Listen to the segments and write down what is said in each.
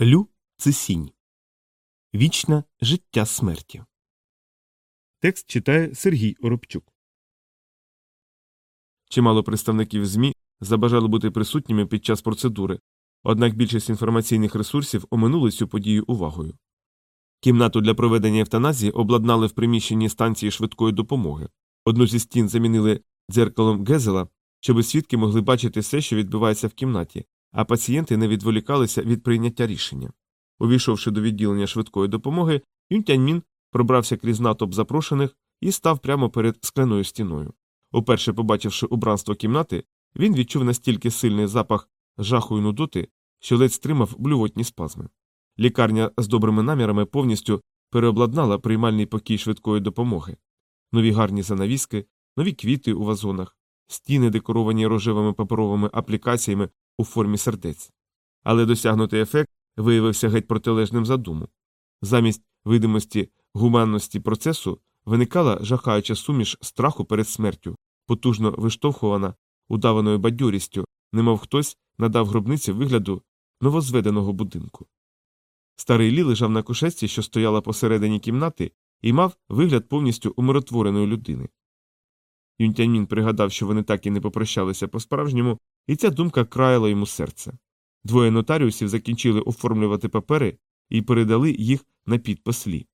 Лю це сінь. Вічне життя смерті. Текст читає Сергій Оробчук. Чимало представників ЗМІ забажали бути присутніми під час процедури, однак більшість інформаційних ресурсів оминули цю подію увагою. Кімнату для проведення евтаназії обладнали в приміщенні станції швидкої допомоги. Одну зі стін замінили дзеркалом Гезела, щоб свідки могли бачити все, що відбувається в кімнаті, а пацієнти не відволікалися від прийняття рішення. Увійшовши до відділення швидкої допомоги, Юнь Тяньмін пробрався крізь натовп запрошених і став прямо перед скляною стіною. Уперше побачивши убранство кімнати, він відчув настільки сильний запах жаху й нудоти, що ледь стримав блювотні спазми. Лікарня з добрими намірами повністю переобладнала приймальний покій швидкої допомоги. Нові гарні занавіски, нові квіти у вазонах, стіни, декоровані рожевими паперовими аплікаціями у формі сердець. Але досягнутий ефект виявився геть протилежним задуму. Замість видимості гуманності процесу виникала жахаюча суміш страху перед смертю, потужно виштовхувана удаваною бадьорістю, немов хтось надав гробниці вигляду новозведеного будинку. Старий Лі лежав на кушетці, що стояла посередині кімнати, і мав вигляд повністю умиротвореної людини. Юнтяньмін пригадав, що вони так і не попрощалися по справжньому, і ця думка краяла йому серце. Двоє нотаріусів закінчили оформлювати папери і передали їх на підпис Лі.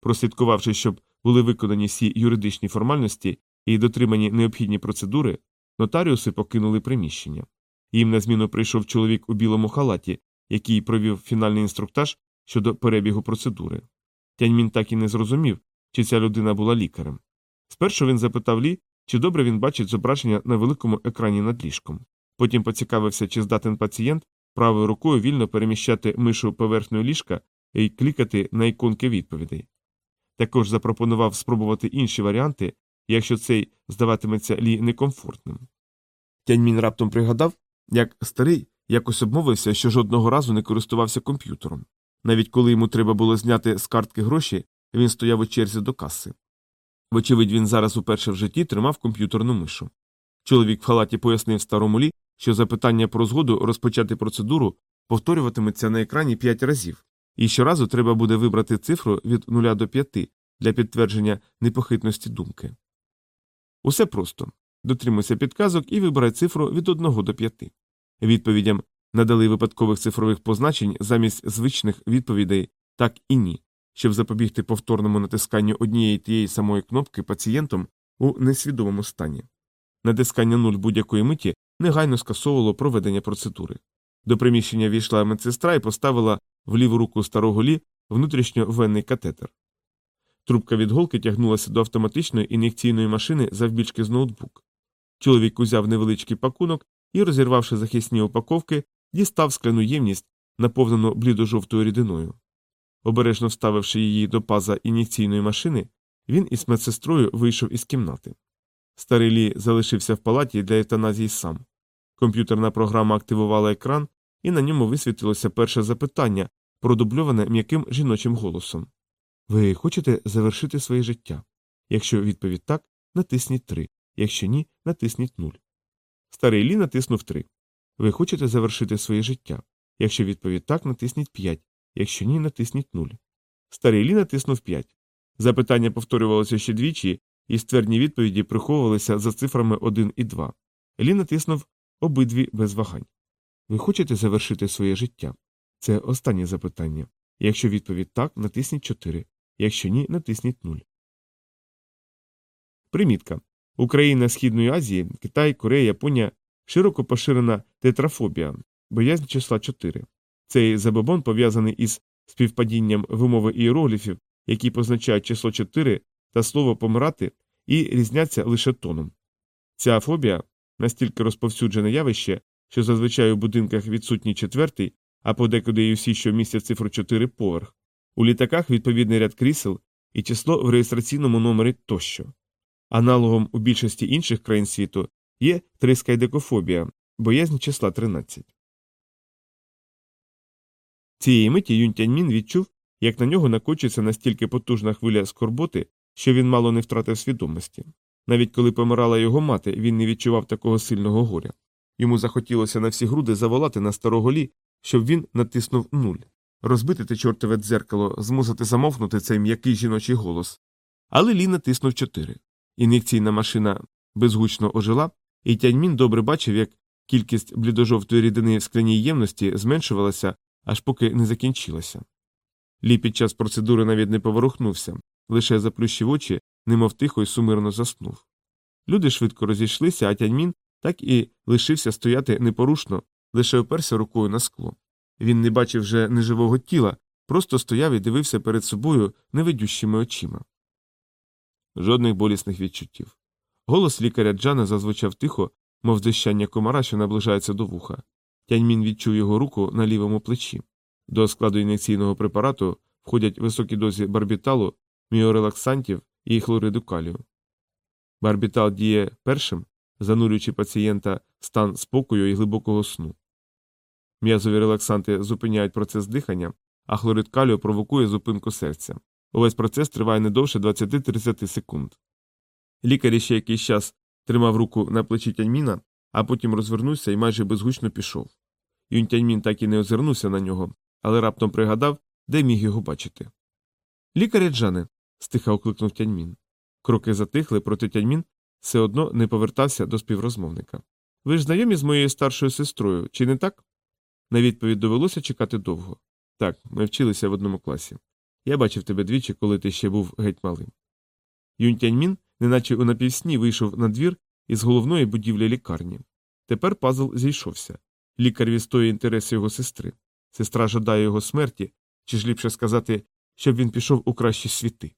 Прослідкувавши, щоб були виконані всі юридичні формальності і дотримані необхідні процедури, нотаріуси покинули приміщення. Їм на зміну прийшов чоловік у білому халаті, який провів фінальний інструктаж щодо перебігу процедури. Тяньмін так і не зрозумів, чи ця людина була лікарем. Спершу він запитав Лі, чи добре він бачить зображення на великому екрані над ліжком. Потім поцікавився, чи здатен пацієнт правою рукою вільно переміщати мишу поверхнею ліжка і клікати на іконки відповідей. Також запропонував спробувати інші варіанти, якщо цей здаватиметься Лі некомфортним. Тяньмін раптом пригадав, як старий якось обмовився, що жодного разу не користувався комп'ютером. Навіть коли йому треба було зняти з картки гроші, він стояв у черзі до каси. Вочевидь, він зараз уперше в житті тримав комп'ютерну мишу. Чоловік в халаті пояснив старому лі, що запитання про згоду розпочати процедуру повторюватиметься на екрані п'ять разів, і щоразу треба буде вибрати цифру від 0 до 5 для підтвердження непохитності думки. Усе просто дотримуйся підказок і вибирай цифру від 1 до 5. Відповідям надали випадкових цифрових позначень замість звичних відповідей так і ні, щоб запобігти повторному натисканню однієї тієї самої кнопки пацієнтом у несвідомому стані. Натискання нуль будь-якої миті негайно скасовувало проведення процедури. До приміщення війшла медсестра і поставила в ліву руку старого лі внутрішньовенний катетер. Трубка від голки тягнулася до автоматичної ін'єкційної машини завбільшки з ноутбук. Чоловік узяв невеличкий пакунок і, розірвавши захисні упаковки, дістав скляну ємність, наповнену блідо-жовтою рідиною. Обережно вставивши її до паза ін'єкційної машини, він із медсестрою вийшов із кімнати. Старий Лі залишився в палаті для евтаназії сам. Комп'ютерна програма активувала екран, і на ньому висвітилося перше запитання, продубльоване м'яким жіночим голосом Ви хочете завершити своє життя? Якщо відповідь так, натисніть 3, якщо ні, натисніть 0. Старий Лі натиснув 3. Ви хочете завершити своє життя? Якщо відповідь так, натисніть 5, якщо ні, натисніть 0. Старий Лі натиснув 5. Запитання повторювалося ще двічі, і ствердні відповіді приховувалися за цифрами 1 і 2. Лі натиснув обидві без вагань. Ви хочете завершити своє життя? Це останнє запитання. Якщо відповідь так, натисніть 4. Якщо ні, натисніть 0. Примітка. Україна Східної Азії, Китай, Корея, Японія широко поширена тетрафобія, боязнь числа 4. Цей забобон пов'язаний із співпадінням вимови іерогліфів, які позначають число 4 та слово помирати і різняться лише тоном. Ця фобія настільки розповсюджене явище, що зазвичай у будинках відсутній четвертий, а подекуди і всі, що містять цифру 4 поверх, у літаках відповідний ряд крісел і число в реєстраційному номері тощо. Аналогом у більшості інших країн світу є трискайдекофобія, боязнь числа 13. Цієї миті Юнь Тяньмін відчув, як на нього накочується настільки потужна хвиля скорботи, що він мало не втратив свідомості. Навіть коли помирала його мати, він не відчував такого сильного горя. Йому захотілося на всі груди заволати на старого лі, щоб він натиснув нуль. розбити те чортове дзеркало, змусити замовкнути цей м'який жіночий голос. Але Лі натиснув чотири. Ін'єкційна машина безгучно ожила, і Тяньмін добре бачив, як кількість блідожовтої рідини в скляній ємності зменшувалася, аж поки не закінчилася. Лі під час процедури навіть не поворухнувся, лише заплющив очі, немов тихо й сумирно заснув. Люди швидко розійшлися, а Тяньмін так і лишився стояти непорушно, лише оперся рукою на скло. Він не бачив вже неживого тіла, просто стояв і дивився перед собою невидющими очима. Жодних болісних відчуттів. Голос лікаря Джана зазвучав тихо, мов дещання комара, що наближається до вуха. Тяньмін відчув його руку на лівому плечі. До складу ін'єкційного препарату входять високі дози барбіталу, міорелаксантів і хлориду калію. Барбітал діє першим, занурюючи пацієнта стан спокою і глибокого сну. М'язові релаксанти зупиняють процес дихання, а хлорид калію провокує зупинку серця. Увесь процес триває не довше 20-30 секунд. Лікар іще якийсь час тримав руку на плечі тяньміна, а потім розвернувся і майже безгучно пішов. Юнь Тяньмін так і не озирнувся на нього, але раптом пригадав, де міг його бачити. Лікаря Джане. стиха окликнув тяньмін. Кроки затихли, проте тяньмін все одно не повертався до співрозмовника. Ви ж знайомі з моєю старшою сестрою, чи не так? На відповідь довелося чекати довго. Так, ми вчилися в одному класі. Я бачив тебе двічі, коли ти ще був геть малим. Юнь Тяньмін, неначе у напівсні, вийшов на двір із головної будівлі лікарні. Тепер пазл зійшовся. Лікар відстоює інтереси його сестри. Сестра жадає його смерті, чи ж ліпше сказати, щоб він пішов у кращі світи.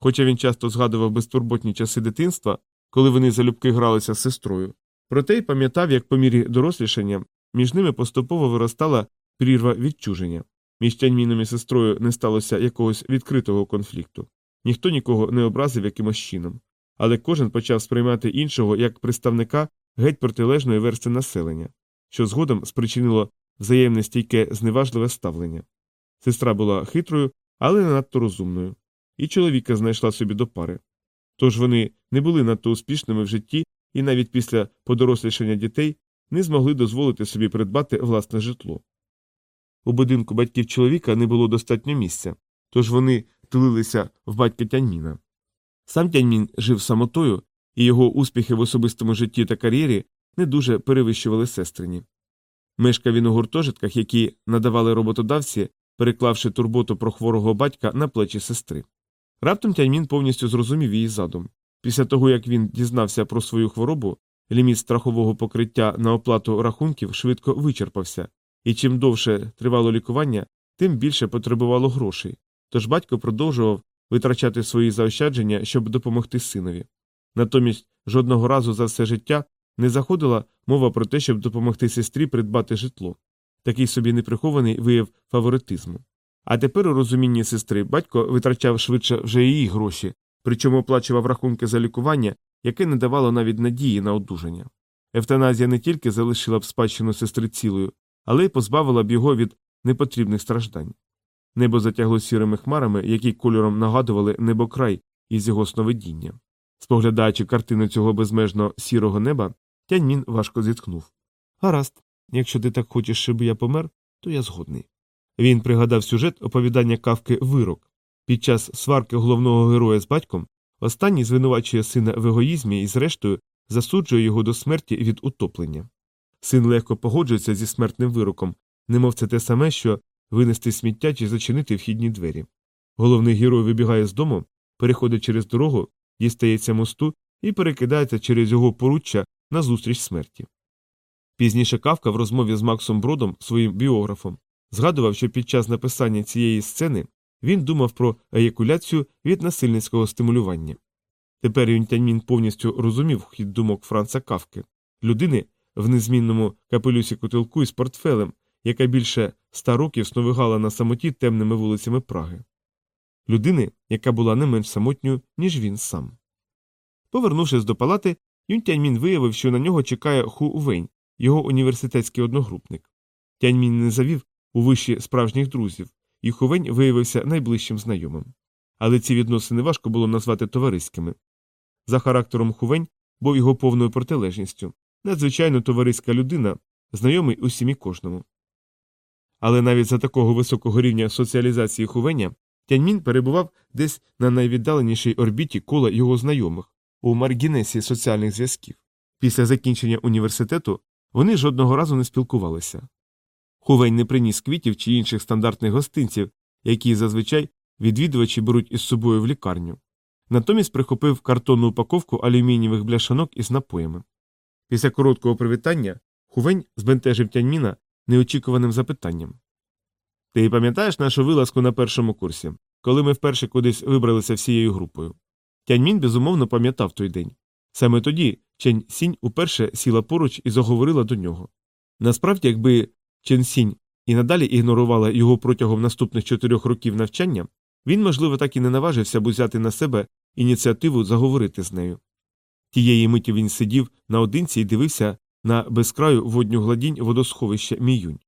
Хоча він часто згадував безтурботні часи дитинства, коли вони залюбки гралися з сестрою, проте й пам'ятав, як по мірі дорослішання між ними поступово виростала прірва відчуження. Між Тяньміном і сестрою не сталося якогось відкритого конфлікту. Ніхто нікого не образив якимось чином, але кожен почав сприймати іншого як представника геть протилежної версти населення, що згодом спричинило взаємне стійке зневажливе ставлення. Сестра була хитрою, але не надто розумною, і чоловіка знайшла собі до пари. Тож вони не були надто успішними в житті і навіть після подорослішання дітей не змогли дозволити собі придбати власне житло. У будинку батьків чоловіка не було достатньо місця, тож вони тулилися в батька Тяньміна. Сам Тяньмін жив самотою, і його успіхи в особистому житті та кар'єрі не дуже перевищували сестрині. Мешкав він у гуртожитках, які надавали роботодавці, переклавши турботу про хворого батька на плечі сестри. Раптом Тяньмін повністю зрозумів її задум. Після того, як він дізнався про свою хворобу, ліміт страхового покриття на оплату рахунків швидко вичерпався, і чим довше тривало лікування, тим більше потребувало грошей. Тож батько продовжував витрачати свої заощадження, щоб допомогти синові. Натомість жодного разу за все життя не заходила мова про те, щоб допомогти сестрі придбати житло. Такий собі неприхований вияв фаворитизму. А тепер, у розумінні сестри, батько витрачав швидше вже її гроші, причому оплачував рахунки за лікування, яке не давало навіть надії на одужання. Евтаназія не тільки залишила б спадщину сестри цілою, але й позбавила б його від непотрібних страждань. Небо затягло сірими хмарами, які кольором нагадували небокрай із його сновидіння. Споглядаючи картину цього безмежно сірого неба, Тяньмін важко зітхнув. Гаразд, якщо ти так хочеш, щоб я помер, то я згодний. Він пригадав сюжет оповідання кавки Вирок. Під час сварки головного героя з батьком останній звинувачує сина в егоїзмі і, зрештою, засуджує його до смерті від утоплення. Син легко погоджується зі смертним вироком, немов це те саме, що винести сміття чи зачинити вхідні двері. Головний герой вибігає з дому, переходить через дорогу, дістається мосту і перекидається через його поруччя назустріч смерті. Пізніше Кавка в розмові з Максом Бродом, своїм біографом, згадував, що під час написання цієї сцени він думав про еякуляцію від насильницького стимулювання. Тепер Юнтяньмін повністю розумів хід думок Франца Кавки, людини в незмінному капелюсі котелку із портфелем, яка більше ста років сновигала на самоті темними вулицями Праги, людини, яка була не менш самотньою, ніж він сам. Повернувшись до палати, Юнтяньмін виявив, що на нього чекає Ху Вень, його університетський одногрупник. Тяньмін не завів у виші справжніх друзів, і Хувень виявився найближчим знайомим. Але ці відносини важко було назвати товариськими. За характером Хувень був його повною протилежністю надзвичайно товариська людина, знайомий усім і кожному. Але навіть за такого високого рівня соціалізації Хувеня Тяньмін перебував десь на найвіддаленішій орбіті кола його знайомих у маргінесі соціальних зв'язків. Після закінчення університету вони жодного разу не спілкувалися. Хувень не приніс квітів чи інших стандартних гостинців, які зазвичай відвідувачі беруть із собою в лікарню. Натомість прихопив картонну упаковку алюмінієвих бляшанок із напоями. Після короткого привітання Хувень збентежив тяньміна неочікуваним запитанням. Ти пам'ятаєш нашу вилазку на першому курсі, коли ми вперше кудись вибралися всією групою? Тяньмін безумовно пам'ятав той день. Саме тоді Чень Сінь уперше сіла поруч і заговорила до нього. Насправді, якби Чен Сінь і надалі ігнорувала його протягом наступних чотирьох років навчання, він, можливо, так і не наважився б узяти на себе ініціативу заговорити з нею. Тієї миті він сидів наодинці і дивився на безкраю водню гладінь водосховища Міюнь.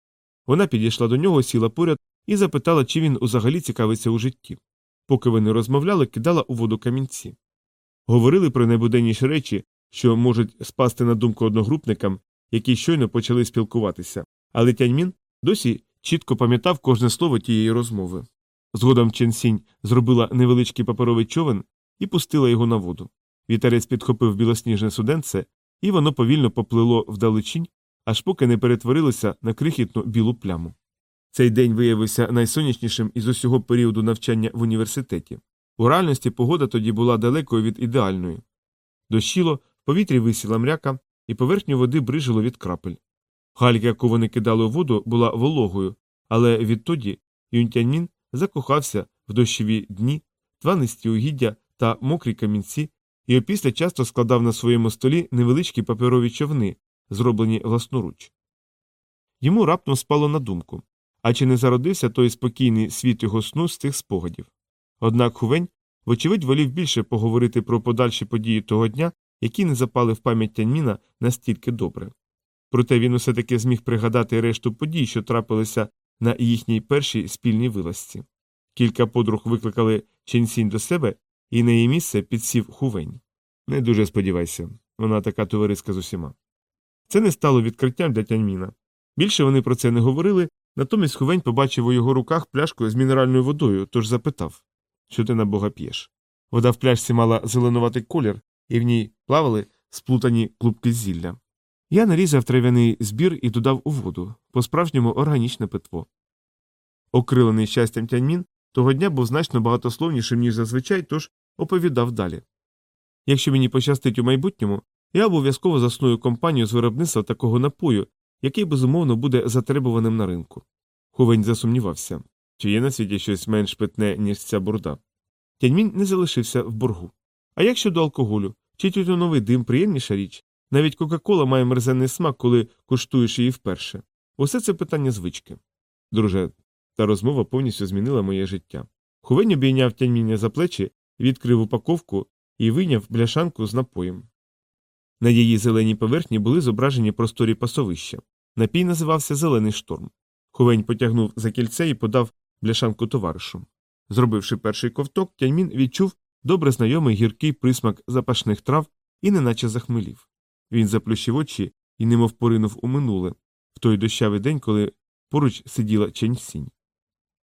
Вона підійшла до нього, сіла поряд і запитала, чи він взагалі цікавиться у житті. Поки вони розмовляли, кидала у воду камінці. Говорили про найбуденніші речі, що можуть спасти на думку одногрупникам, які щойно почали спілкуватися, але Тяньмін досі чітко пам'ятав кожне слово тієї розмови. Згодом Ченсінь зробила невеличкий паперовий човен і пустила його на воду. Вітерець підхопив білосніжне суденце, і воно повільно поплило вдалечінь, аж поки не перетворилося на крихітну білу пляму. Цей день виявився найсонячнішим із усього періоду навчання в університеті. У реальності погода тоді була далекою від ідеальної. Дощило, в повітрі висіла мряка, і поверхню води брижило від крапель. Галька, яку вони кидали у воду, була вологою, але відтоді Юнтяньмін закохався в дощові дні, тванисті угіддя та мокрі камінці, і опісля часто складав на своєму столі невеличкі паперові човни, зроблені власноруч. Йому раптом спало на думку а чи не зародився той спокійний світ його сну з цих спогадів. Однак Хувень, вочевидь, волів більше поговорити про подальші події того дня, які не запали в пам'ять Тяньміна настільки добре. Проте він усе таки зміг пригадати решту подій, що трапилися на їхній першій спільній вилазці. Кілька подруг викликали Ченсінь до себе, і на її місце підсів Хувень. Не дуже сподівайся, вона така товариська з усіма. Це не стало відкриттям для Тяньміна. Більше вони про це не говорили, натомість Хувень побачив у його руках пляшку з мінеральною водою, тож запитав що ти на бога п'єш. Вода в пляшці мала зеленуватий колір, і в ній плавали сплутані клубки зілля. Я нарізав трав'яний збір і додав у воду, по справжньому органічне питво. Окрилений щастям тяньмін того дня був значно багатословнішим, ніж зазвичай, тож оповідав далі. Якщо мені пощастить у майбутньому, я обов'язково засную компанію з виробництва такого напою, який безумовно буде затребуваним на ринку. Хувень засумнівався чи є на світі щось менш питне, ніж ця бурда. Тяньмін не залишився в боргу. А як щодо алкоголю, чи тютюновий дим приємніша річ? Навіть Кока-Кола має мерзенний смак, коли куштуєш її вперше. Усе це питання звички. Друже, та розмова повністю змінила моє життя. Хувень обійняв тяньміння за плечі, відкрив упаковку і вийняв бляшанку з напоєм. На її зеленій поверхні були зображені просторі пасовища. Напій називався Зелений шторм. Хувень потягнув за кільце і подав бляшанку товаришу. Зробивши перший ковток, тяньмін відчув добре знайомий гіркий присмак запашних трав і неначе захмелів. Він заплющив очі і немов поринув у минуле, в той дощавий день, коли поруч сиділа Ченьсінь.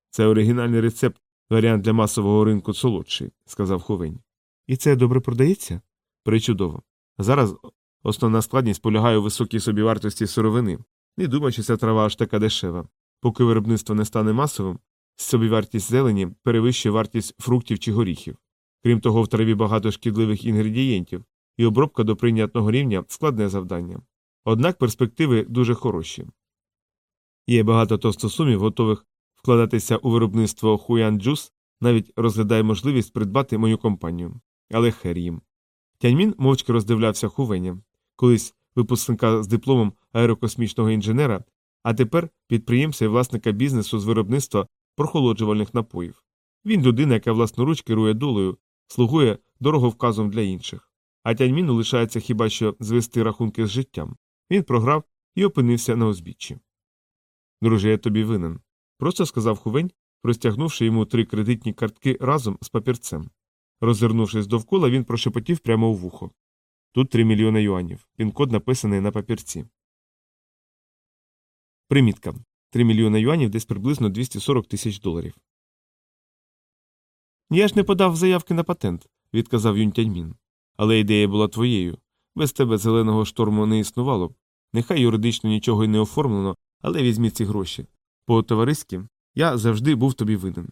Це оригінальний рецепт, варіант для масового ринку солодший, сказав Хувень. І це добре продається? Причудово. Зараз основна складність полягає у високій собівартості сировини. Не думаю, що ця трава аж така дешева. Поки виробництво не стане масовим, собівартість зелені перевищує вартість фруктів чи горіхів. Крім того, в траві багато шкідливих інгредієнтів, і обробка до прийнятного рівня складне завдання. Однак перспективи дуже хороші. Є багато тостосумів, готових вкладатися у виробництво Хуян Джус, навіть розглядає можливість придбати мою компанію. Але хер їм. Тяньмін мовчки роздивлявся Хувеня, колись випускника з дипломом аерокосмічного інженера, а тепер підприємця і власника бізнесу з виробництва прохолоджувальних напоїв. Він людина, яка власноруч керує долею, слугує дороговказом для інших. А тяньміну лишається хіба що звести рахунки з життям. Він програв і опинився на узбіччі. Друже, я тобі винен. Просто сказав Ху Вень, простягнувши йому три кредитні картки разом з папірцем. Роззирнувшись довкола, він прошепотів прямо у вухо. Тут три мільйони юанів. Пін-код написаний на папірці. Примітка. 3 мільйони юанів десь приблизно 240 тисяч доларів. Я ж не подав заявки на патент, відказав Юнь Тяньмін. Але ідея була твоєю. Без тебе зеленого шторму не існувало б. Нехай юридично нічого й не оформлено, але візьмі ці гроші. По товариськи я завжди був тобі винен.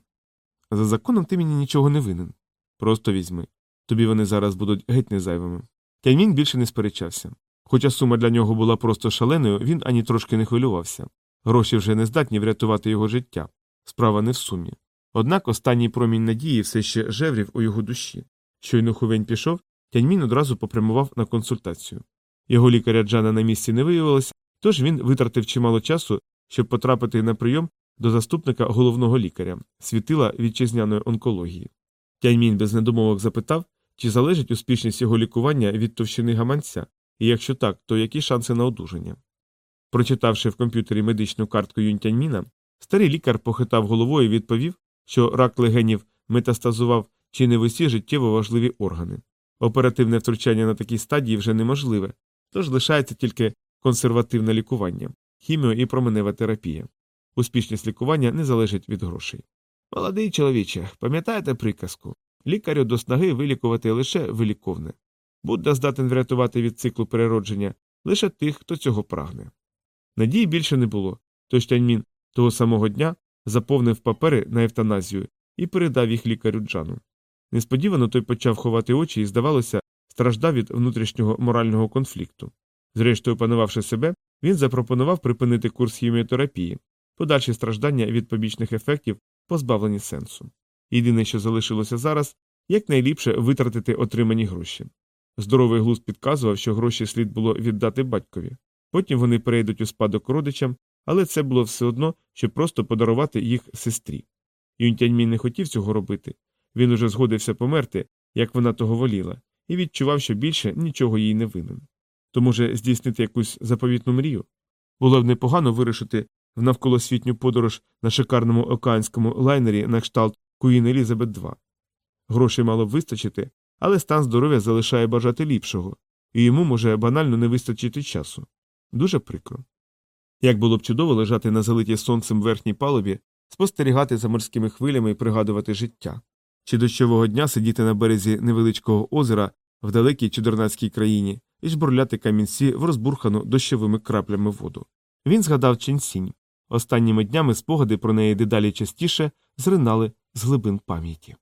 За законом ти мені нічого не винен. Просто візьми. Тобі вони зараз будуть геть незайвими. Тяньмін більше не сперечався. Хоча сума для нього була просто шаленою, він ані трошки не хвилювався. Гроші вже не здатні врятувати його життя. Справа не в сумі. Однак останній промінь надії все ще жеврів у його душі. Щойно хувень пішов, Тяньмін одразу попрямував на консультацію. Його лікаря Джана на місці не виявилося, тож він витратив чимало часу, щоб потрапити на прийом до заступника головного лікаря, світила вітчизняної онкології. Тяньмін без недомовок запитав, чи залежить успішність його лікування від товщини гаманця, і якщо так, то які шанси на одужання. Прочитавши в комп'ютері медичну картку Юнтяньміна, старий лікар похитав головою і відповів, що рак легенів метастазував чи не в усі життєво важливі органи. Оперативне втручання на такій стадії вже неможливе, тож лишається тільки консервативне лікування, хіміо і променева терапія. Успішність лікування не залежить від грошей. Молодий чоловіче, пам'ятаєте приказку? Лікарю до снаги вилікувати лише виліковне. Будда здатен врятувати від циклу переродження лише тих, хто цього прагне. Надії більше не було, тож Тяньмін того самого дня заповнив папери на евтаназію і передав їх лікарю Джану. Несподівано той почав ховати очі і, здавалося, страждав від внутрішнього морального конфлікту. Зрештою, опанувавши себе, він запропонував припинити курс хіміотерапії, подальші страждання від побічних ефектів позбавлені сенсу. Єдине, що залишилося зараз, якнайліпше витратити отримані гроші. Здоровий глузд підказував, що гроші слід було віддати батькові. Потім вони перейдуть у спадок родичам, але це було все одно, щоб просто подарувати їх сестрі. Юнтяньмін не хотів цього робити. Він уже згодився померти, як вона того воліла, і відчував, що більше нічого їй не винен. То, може, здійснити якусь заповітну мрію? Було б непогано вирушити в навколосвітню подорож на шикарному океанському лайнері на кшталт Куїн Елізабет II. Грошей мало б вистачити, але стан здоров'я залишає бажати ліпшого, і йому може банально не вистачити часу. Дуже прикро. Як було б чудово лежати на залитій сонцем верхній палубі, спостерігати за морськими хвилями і пригадувати життя, чи дощового дня сидіти на березі невеличкого озера в далекій чудернацькій країні і жбурляти камінці в розбурхану дощовими краплями воду. Він згадав Ченсінь. Останніми днями спогади про неї дедалі частіше зринали з глибин пам'яті.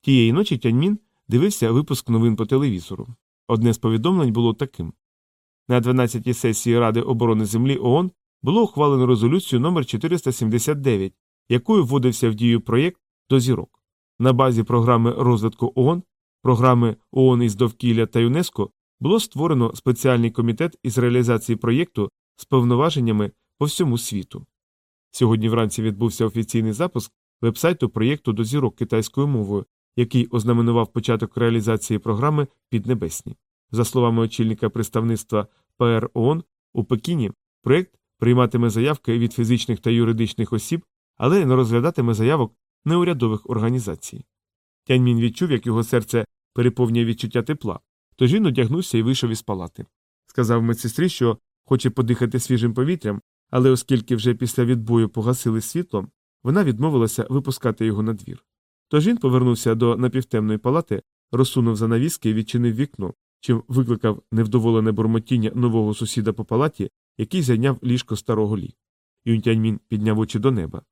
Тієї ночі Тяньмін дивився випуск новин по телевізору. Одне з повідомлень було таким на 12-й сесії Ради оборони Землі ООН було ухвалено резолюцію номер 479, якою вводився в дію проєкт до зірок. На базі програми розвитку ООН, програми ООН із довкілля та ЮНЕСКО було створено спеціальний комітет із реалізації проєкту з повноваженнями по всьому світу. Сьогодні вранці відбувся офіційний запуск вебсайту проєкту до зірок китайською мовою, який ознаменував початок реалізації програми Піднебесні. За словами очільника представництва ПР ООН у Пекіні, проєкт прийматиме заявки від фізичних та юридичних осіб, але не розглядатиме заявок неурядових організацій. Тяньмін відчув, як його серце переповнює відчуття тепла, тож він одягнувся і вийшов із палати. Сказав медсестрі, що хоче подихати свіжим повітрям, але оскільки вже після відбою погасили світло, вона відмовилася випускати його на двір. Тож він повернувся до напівтемної палати, розсунув занавіски і відчинив вікно, чим викликав невдоволене бурмотіння нового сусіда по палаті, який зайняв ліжко старого лі. Юнтяньмін підняв очі до неба.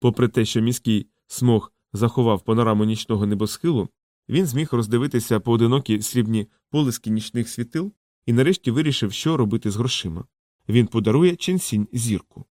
Попри те, що міський смог заховав панораму нічного небосхилу, він зміг роздивитися поодинокі срібні полиски нічних світил і нарешті вирішив, що робити з грошима. Він подарує Ченсінь зірку.